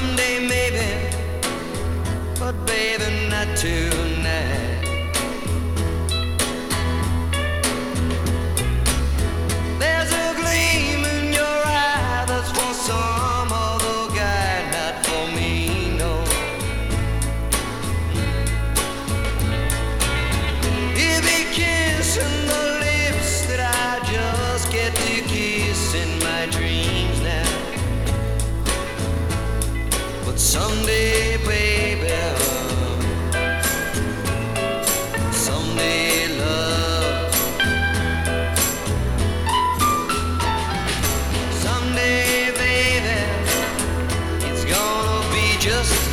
someday maybe, but baby, not tonight. Someday, baby. Someday, love. Someday, baby. It's gonna be just.